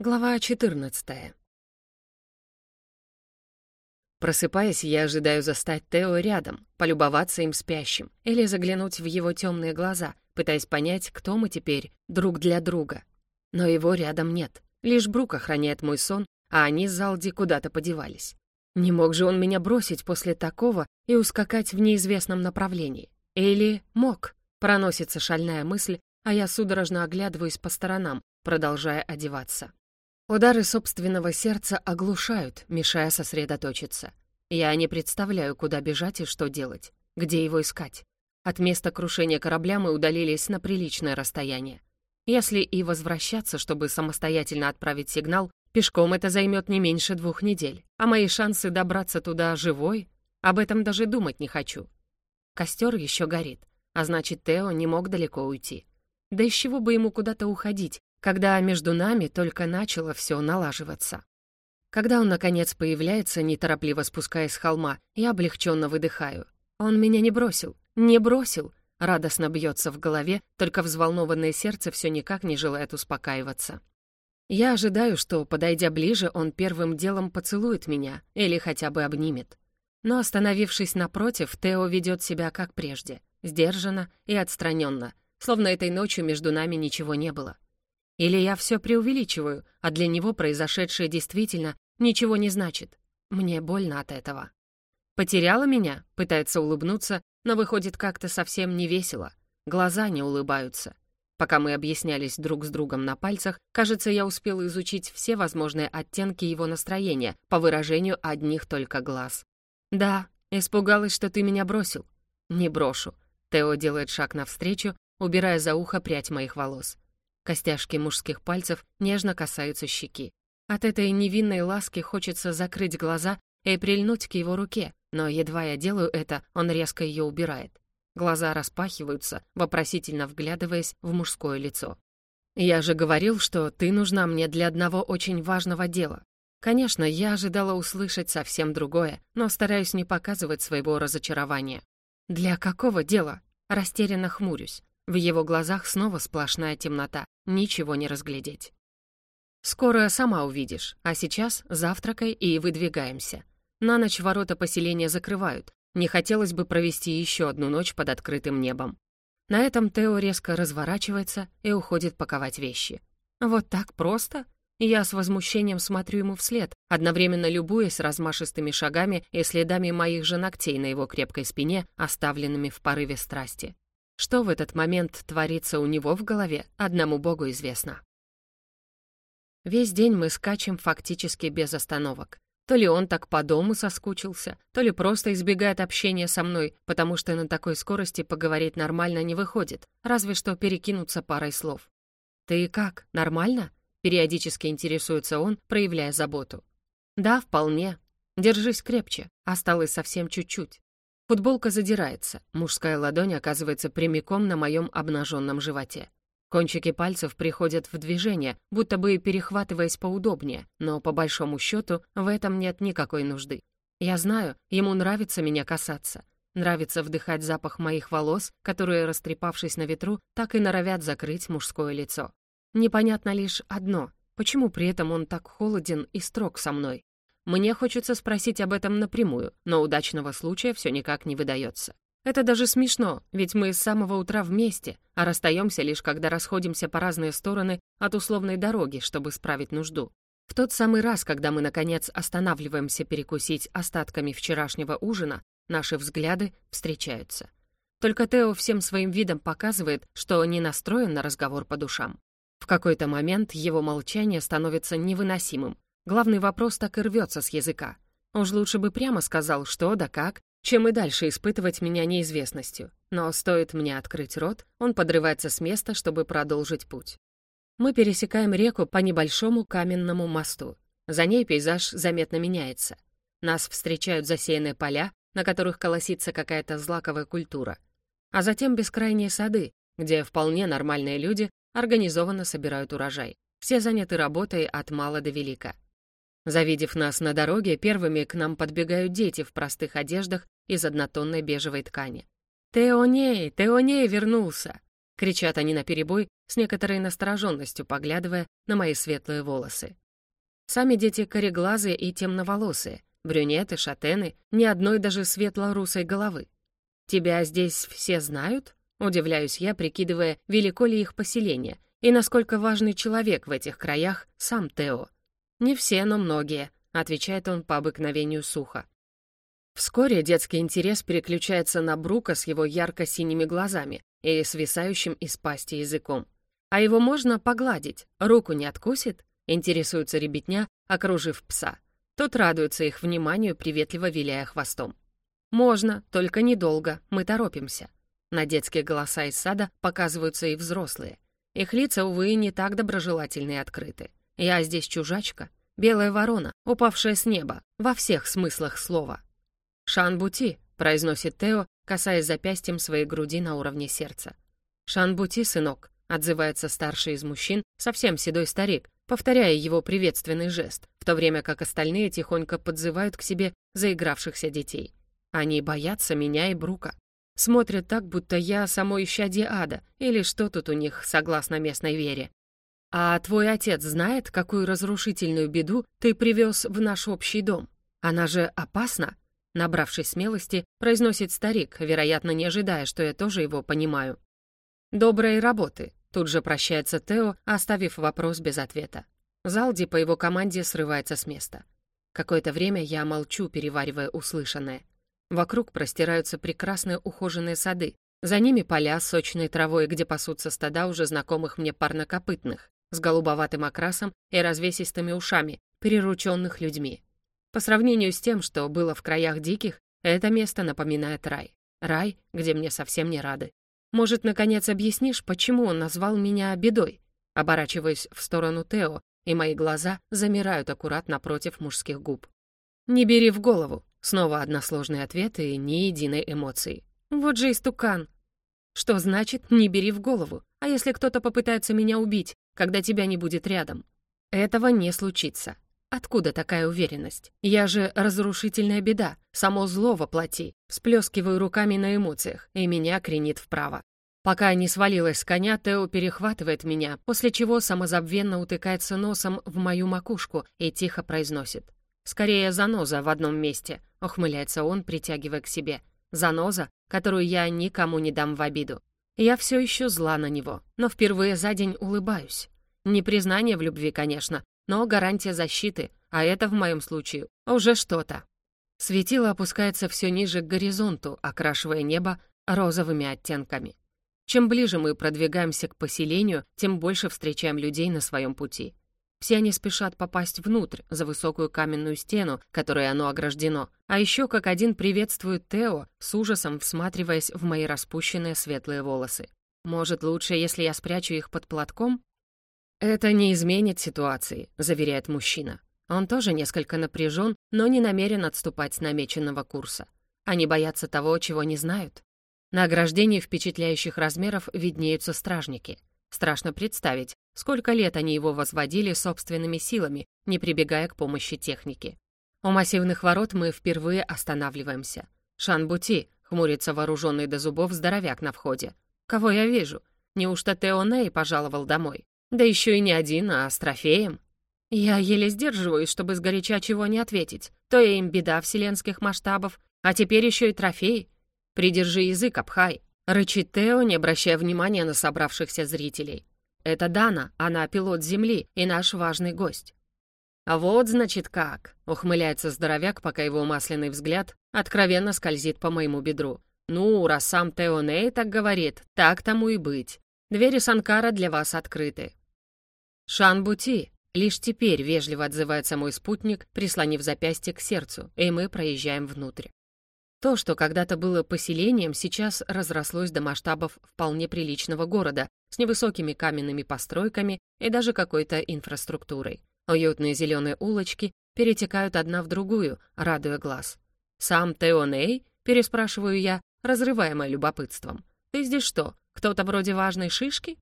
Глава 14 Просыпаясь, я ожидаю застать Тео рядом, полюбоваться им спящим или заглянуть в его темные глаза, пытаясь понять, кто мы теперь друг для друга. Но его рядом нет. Лишь Брук охраняет мой сон, а они с Залди куда-то подевались. Не мог же он меня бросить после такого и ускакать в неизвестном направлении. Или мог? Проносится шальная мысль, а я судорожно оглядываюсь по сторонам, продолжая одеваться. Удары собственного сердца оглушают, мешая сосредоточиться. Я не представляю, куда бежать и что делать, где его искать. От места крушения корабля мы удалились на приличное расстояние. Если и возвращаться, чтобы самостоятельно отправить сигнал, пешком это займет не меньше двух недель, а мои шансы добраться туда живой, об этом даже думать не хочу. Костер еще горит, а значит, Тео не мог далеко уйти. Да из чего бы ему куда-то уходить, когда между нами только начало все налаживаться. Когда он, наконец, появляется, неторопливо спускаясь с холма, я облегченно выдыхаю. Он меня не бросил, не бросил. Радостно бьется в голове, только взволнованное сердце все никак не желает успокаиваться. Я ожидаю, что, подойдя ближе, он первым делом поцелует меня или хотя бы обнимет. Но, остановившись напротив, Тео ведет себя как прежде, сдержанно и отстраненно, словно этой ночью между нами ничего не было. Или я все преувеличиваю, а для него произошедшее действительно ничего не значит. Мне больно от этого. Потеряла меня, пытается улыбнуться, но выходит как-то совсем не весело. Глаза не улыбаются. Пока мы объяснялись друг с другом на пальцах, кажется, я успела изучить все возможные оттенки его настроения по выражению одних только глаз. «Да, испугалась, что ты меня бросил». «Не брошу». Тео делает шаг навстречу, убирая за ухо прядь моих волос. Костяшки мужских пальцев нежно касаются щеки. От этой невинной ласки хочется закрыть глаза и прильнуть к его руке, но едва я делаю это, он резко ее убирает. Глаза распахиваются, вопросительно вглядываясь в мужское лицо. «Я же говорил, что ты нужна мне для одного очень важного дела. Конечно, я ожидала услышать совсем другое, но стараюсь не показывать своего разочарования. Для какого дела? Растерянно хмурюсь. В его глазах снова сплошная темнота, ничего не разглядеть. «Скоро сама увидишь, а сейчас завтракай и выдвигаемся. На ночь ворота поселения закрывают, не хотелось бы провести еще одну ночь под открытым небом». На этом Тео резко разворачивается и уходит паковать вещи. «Вот так просто?» Я с возмущением смотрю ему вслед, одновременно любуясь размашистыми шагами и следами моих же ногтей на его крепкой спине, оставленными в порыве страсти. Что в этот момент творится у него в голове, одному богу известно. Весь день мы скачем фактически без остановок. То ли он так по дому соскучился, то ли просто избегает общения со мной, потому что на такой скорости поговорить нормально не выходит, разве что перекинуться парой слов. «Ты как, нормально?» — периодически интересуется он, проявляя заботу. «Да, вполне. Держись крепче. Осталось совсем чуть-чуть. Футболка задирается, мужская ладонь оказывается прямиком на моем обнаженном животе. Кончики пальцев приходят в движение, будто бы перехватываясь поудобнее, но по большому счету в этом нет никакой нужды. Я знаю, ему нравится меня касаться. Нравится вдыхать запах моих волос, которые, растрепавшись на ветру, так и норовят закрыть мужское лицо. Непонятно лишь одно — почему при этом он так холоден и строг со мной? Мне хочется спросить об этом напрямую, но удачного случая все никак не выдается. Это даже смешно, ведь мы с самого утра вместе, а расстаемся лишь когда расходимся по разные стороны от условной дороги, чтобы справить нужду. В тот самый раз, когда мы, наконец, останавливаемся перекусить остатками вчерашнего ужина, наши взгляды встречаются. Только Тео всем своим видом показывает, что не настроен на разговор по душам. В какой-то момент его молчание становится невыносимым, Главный вопрос так и рвется с языка. Уж лучше бы прямо сказал, что да как, чем и дальше испытывать меня неизвестностью. Но стоит мне открыть рот, он подрывается с места, чтобы продолжить путь. Мы пересекаем реку по небольшому каменному мосту. За ней пейзаж заметно меняется. Нас встречают засеянные поля, на которых колосится какая-то злаковая культура. А затем бескрайние сады, где вполне нормальные люди организованно собирают урожай. Все заняты работой от мала до велика. Завидев нас на дороге, первыми к нам подбегают дети в простых одеждах из однотонной бежевой ткани. «Теоней! Теоней вернулся!» Кричат они наперебой, с некоторой настороженностью поглядывая на мои светлые волосы. Сами дети кореглазые и темноволосые, брюнеты, шатены, ни одной даже светло-русой головы. «Тебя здесь все знают?» — удивляюсь я, прикидывая, велико ли их поселение, и насколько важный человек в этих краях сам Тео. «Не все, но многие», — отвечает он по обыкновению сухо. Вскоре детский интерес переключается на Брука с его ярко-синими глазами и свисающим из пасти языком. А его можно погладить, руку не откусит? Интересуется ребятня, окружив пса. Тот радуется их вниманию, приветливо виляя хвостом. «Можно, только недолго, мы торопимся». На детские голоса из сада показываются и взрослые. Их лица, увы, не так доброжелательны и открыты. Я здесь чужачка, белая ворона, упавшая с неба, во всех смыслах слова. «Шанбути», — произносит Тео, касаясь запястьем своей груди на уровне сердца. «Шанбути, сынок», — отзывается старший из мужчин, совсем седой старик, повторяя его приветственный жест, в то время как остальные тихонько подзывают к себе заигравшихся детей. Они боятся меня и Брука. Смотрят так, будто я само исчадие ада, или что тут у них, согласно местной вере. «А твой отец знает, какую разрушительную беду ты привез в наш общий дом? Она же опасна?» Набравшись смелости, произносит старик, вероятно, не ожидая, что я тоже его понимаю. «Доброй работы», — тут же прощается Тео, оставив вопрос без ответа. Залди по его команде срывается с места. Какое-то время я молчу, переваривая услышанное. Вокруг простираются прекрасные ухоженные сады. За ними поля с сочной травой, где пасутся стада уже знакомых мне парнокопытных, с голубоватым окрасом и развесистыми ушами, перерученных людьми. По сравнению с тем, что было в краях диких, это место напоминает рай. Рай, где мне совсем не рады. Может, наконец объяснишь, почему он назвал меня бедой? Оборачиваясь в сторону Тео, и мои глаза замирают аккуратно напротив мужских губ. «Не бери в голову». Снова односложный ответ и ни единой эмоции. «Вот же истукан». «Что значит «не бери в голову»? А если кто-то попытается меня убить, когда тебя не будет рядом?» Этого не случится. Откуда такая уверенность? Я же разрушительная беда, само зло воплоти. Всплескиваю руками на эмоциях, и меня кренит вправо. Пока не свалилась с коня, Тео перехватывает меня, после чего самозабвенно утыкается носом в мою макушку и тихо произносит. «Скорее заноза в одном месте», — ухмыляется он, притягивая к себе. «Заноза, которую я никому не дам в обиду». Я все еще зла на него, но впервые за день улыбаюсь. Не признание в любви, конечно, но гарантия защиты, а это в моем случае уже что-то. Светило опускается все ниже к горизонту, окрашивая небо розовыми оттенками. Чем ближе мы продвигаемся к поселению, тем больше встречаем людей на своем пути. Все они спешат попасть внутрь, за высокую каменную стену, которой оно ограждено, а еще как один приветствует Тео, с ужасом всматриваясь в мои распущенные светлые волосы. Может, лучше, если я спрячу их под платком? «Это не изменит ситуации», — заверяет мужчина. Он тоже несколько напряжен, но не намерен отступать с намеченного курса. Они боятся того, чего не знают. На ограждении впечатляющих размеров виднеются стражники. Страшно представить, сколько лет они его возводили собственными силами, не прибегая к помощи техники. У массивных ворот мы впервые останавливаемся. «Шанбути», — хмурится вооруженный до зубов здоровяк на входе. «Кого я вижу? Неужто Тео Ней пожаловал домой?» Да еще и не один, а с трофеем. Я еле сдерживаюсь, чтобы сгоряча чего не ответить. То я им беда вселенских масштабов, а теперь еще и трофей. Придержи язык, обхай. Рычит Тео, не обращая внимания на собравшихся зрителей. Это Дана, она пилот Земли и наш важный гость. «А вот, значит, как!» — ухмыляется здоровяк, пока его масляный взгляд откровенно скользит по моему бедру. «Ну, раз сам Тео Ней так говорит, так тому и быть. Двери Санкара для вас открыты. «Шан-Бути!» Лишь теперь вежливо отзывается мой спутник, прислонив запястье к сердцу, и мы проезжаем внутрь. То, что когда-то было поселением, сейчас разрослось до масштабов вполне приличного города с невысокими каменными постройками и даже какой-то инфраструктурой. Уютные зеленые улочки перетекают одна в другую, радуя глаз. «Сам Теоней?» — переспрашиваю я, разрываемая любопытством. «Ты здесь что, кто-то вроде важной шишки?»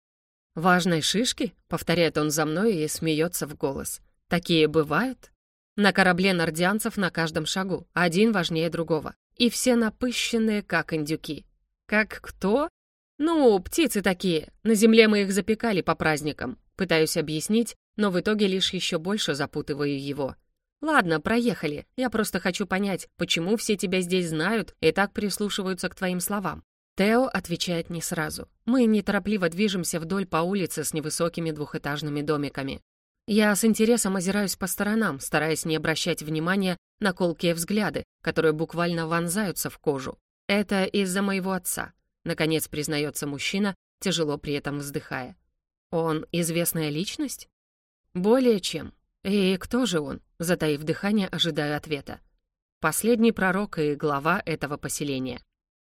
«Важной шишки?» — повторяет он за мной и смеется в голос. «Такие бывают?» На корабле нордианцев на каждом шагу, один важнее другого. И все напыщенные, как индюки. «Как кто?» «Ну, птицы такие. На земле мы их запекали по праздникам». Пытаюсь объяснить, но в итоге лишь еще больше запутываю его. «Ладно, проехали. Я просто хочу понять, почему все тебя здесь знают и так прислушиваются к твоим словам». Тео отвечает не сразу. Мы неторопливо движемся вдоль по улице с невысокими двухэтажными домиками. Я с интересом озираюсь по сторонам, стараясь не обращать внимания на колкие взгляды, которые буквально вонзаются в кожу. Это из-за моего отца. Наконец признается мужчина, тяжело при этом вздыхая. Он известная личность? Более чем. И кто же он? Затаив дыхание, ожидаю ответа. Последний пророк и глава этого поселения.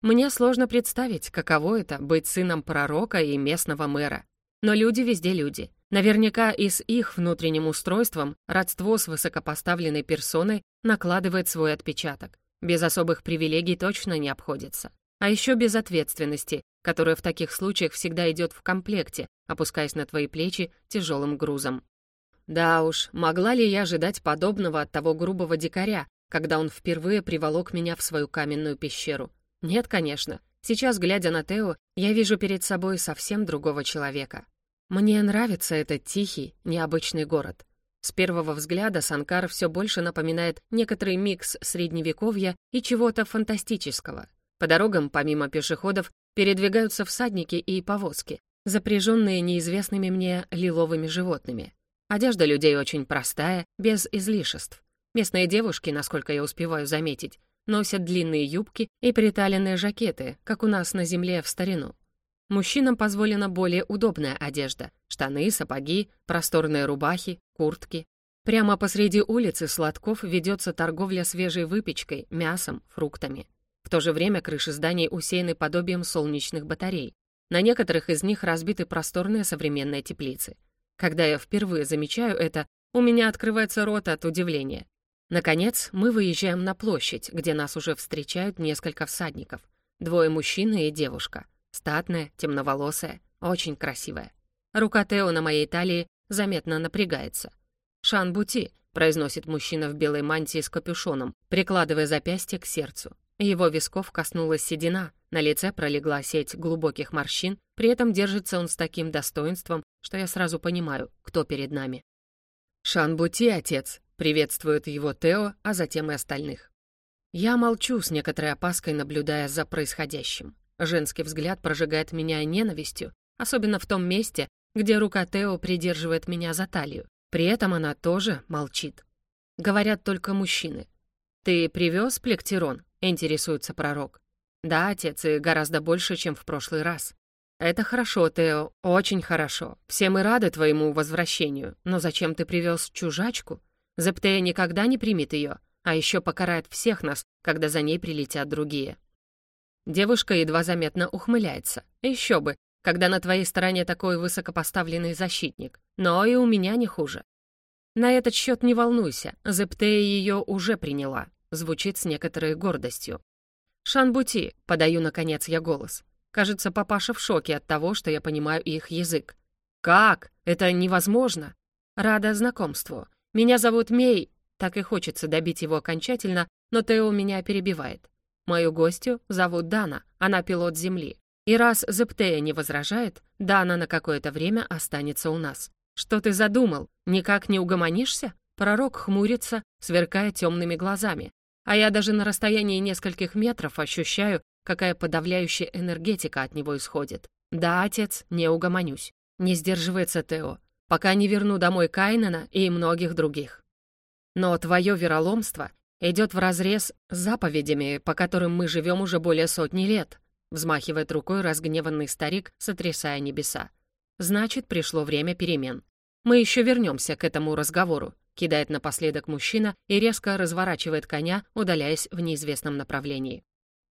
Мне сложно представить, каково это — быть сыном пророка и местного мэра. Но люди везде люди. Наверняка и с их внутренним устройством родство с высокопоставленной персоной накладывает свой отпечаток. Без особых привилегий точно не обходится. А еще без ответственности, которая в таких случаях всегда идет в комплекте, опускаясь на твои плечи тяжелым грузом. Да уж, могла ли я ожидать подобного от того грубого дикаря, когда он впервые приволок меня в свою каменную пещеру? Нет, конечно. Сейчас, глядя на Тео, я вижу перед собой совсем другого человека. Мне нравится этот тихий, необычный город. С первого взгляда Санкар все больше напоминает некоторый микс средневековья и чего-то фантастического. По дорогам, помимо пешеходов, передвигаются всадники и повозки, запряженные неизвестными мне лиловыми животными. Одежда людей очень простая, без излишеств. Местные девушки, насколько я успеваю заметить, носят длинные юбки и приталенные жакеты, как у нас на земле в старину. Мужчинам позволена более удобная одежда — штаны, сапоги, просторные рубахи, куртки. Прямо посреди улицы Сладков ведется торговля свежей выпечкой, мясом, фруктами. В то же время крыши зданий усеяны подобием солнечных батарей. На некоторых из них разбиты просторные современные теплицы. Когда я впервые замечаю это, у меня открывается рот от удивления. Наконец, мы выезжаем на площадь, где нас уже встречают несколько всадников. Двое мужчин и девушка. Статная, темноволосая, очень красивая. Рука Тео на моей талии заметно напрягается. «Шан Бути», — произносит мужчина в белой мантии с капюшоном, прикладывая запястье к сердцу. Его висков коснулась седина, на лице пролегла сеть глубоких морщин, при этом держится он с таким достоинством, что я сразу понимаю, кто перед нами. «Шан Бути, отец», — приветствует его Тео, а затем и остальных. Я молчу с некоторой опаской, наблюдая за происходящим. Женский взгляд прожигает меня ненавистью, особенно в том месте, где рука Тео придерживает меня за талию. При этом она тоже молчит. Говорят только мужчины. «Ты привез плектерон?» — интересуется пророк. «Да, отец, и гораздо больше, чем в прошлый раз». «Это хорошо, Тео, очень хорошо. Все мы рады твоему возвращению. Но зачем ты привез чужачку? Зептея никогда не примет ее, а еще покарает всех нас, когда за ней прилетят другие». Девушка едва заметно ухмыляется. Еще бы, когда на твоей стороне такой высокопоставленный защитник. Но и у меня не хуже. На этот счет не волнуйся, Зептея ее уже приняла. Звучит с некоторой гордостью. «Шанбути», — подаю, наконец, я голос. Кажется, папаша в шоке от того, что я понимаю их язык. «Как? Это невозможно!» «Рада знакомству. Меня зовут Мей...» Так и хочется добить его окончательно, но Тео меня перебивает. Мою гостью зовут Дана, она пилот Земли. И раз Зептея не возражает, Дана на какое-то время останется у нас. Что ты задумал? Никак не угомонишься? Пророк хмурится, сверкая темными глазами. А я даже на расстоянии нескольких метров ощущаю, какая подавляющая энергетика от него исходит. Да, отец, не угомонюсь. Не сдерживается Тео, пока не верну домой Кайнана и многих других. Но твое вероломство идет вразрез с заповедями, по которым мы живем уже более сотни лет», взмахивает рукой разгневанный старик, сотрясая небеса. «Значит, пришло время перемен. Мы еще вернемся к этому разговору», кидает напоследок мужчина и резко разворачивает коня, удаляясь в неизвестном направлении.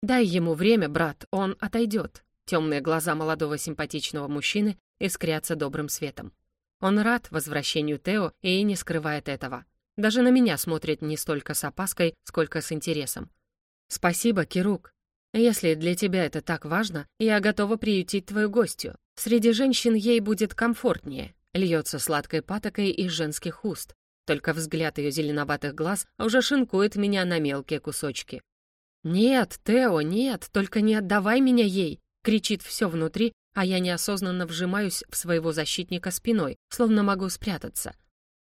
«Дай ему время, брат, он отойдет». Темные глаза молодого симпатичного мужчины искрятся добрым светом. Он рад возвращению Тео и не скрывает этого. Даже на меня смотрит не столько с опаской, сколько с интересом. «Спасибо, Кирук. Если для тебя это так важно, я готова приютить твою гостью. Среди женщин ей будет комфортнее», льется сладкой патокой из женских уст. Только взгляд ее зеленоватых глаз уже шинкует меня на мелкие кусочки. «Нет, Тео, нет, только не отдавай меня ей!» кричит все внутри, а я неосознанно вжимаюсь в своего защитника спиной, словно могу спрятаться.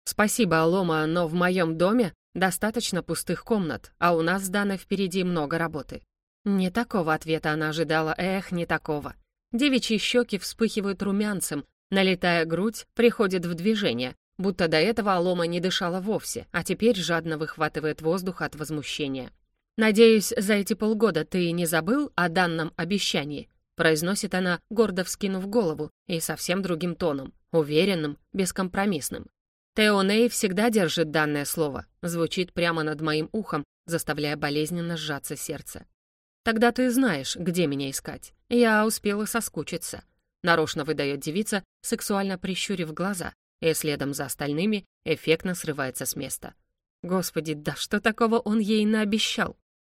Спасибо, Алома, но в моем доме достаточно пустых комнат, а у нас с Даной впереди много работы. Не такого ответа она ожидала, эх, не такого. Девичьи щеки вспыхивают румянцем, налетая грудь приходит в движение, будто до этого Алома не дышала вовсе, а теперь жадно выхватывает воздух от возмущения. «Надеюсь, за эти полгода ты не забыл о данном обещании?» произносит она, гордо вскинув голову и совсем другим тоном, уверенным, бескомпромиссным. Теоней всегда держит данное слово, звучит прямо над моим ухом, заставляя болезненно сжаться сердце. Тогда ты знаешь, где меня искать. Я успела соскучиться. Нарочно выдает девица, сексуально прищурив глаза, и следом за остальными эффектно срывается с места. Господи, да что такого он ей наобещал?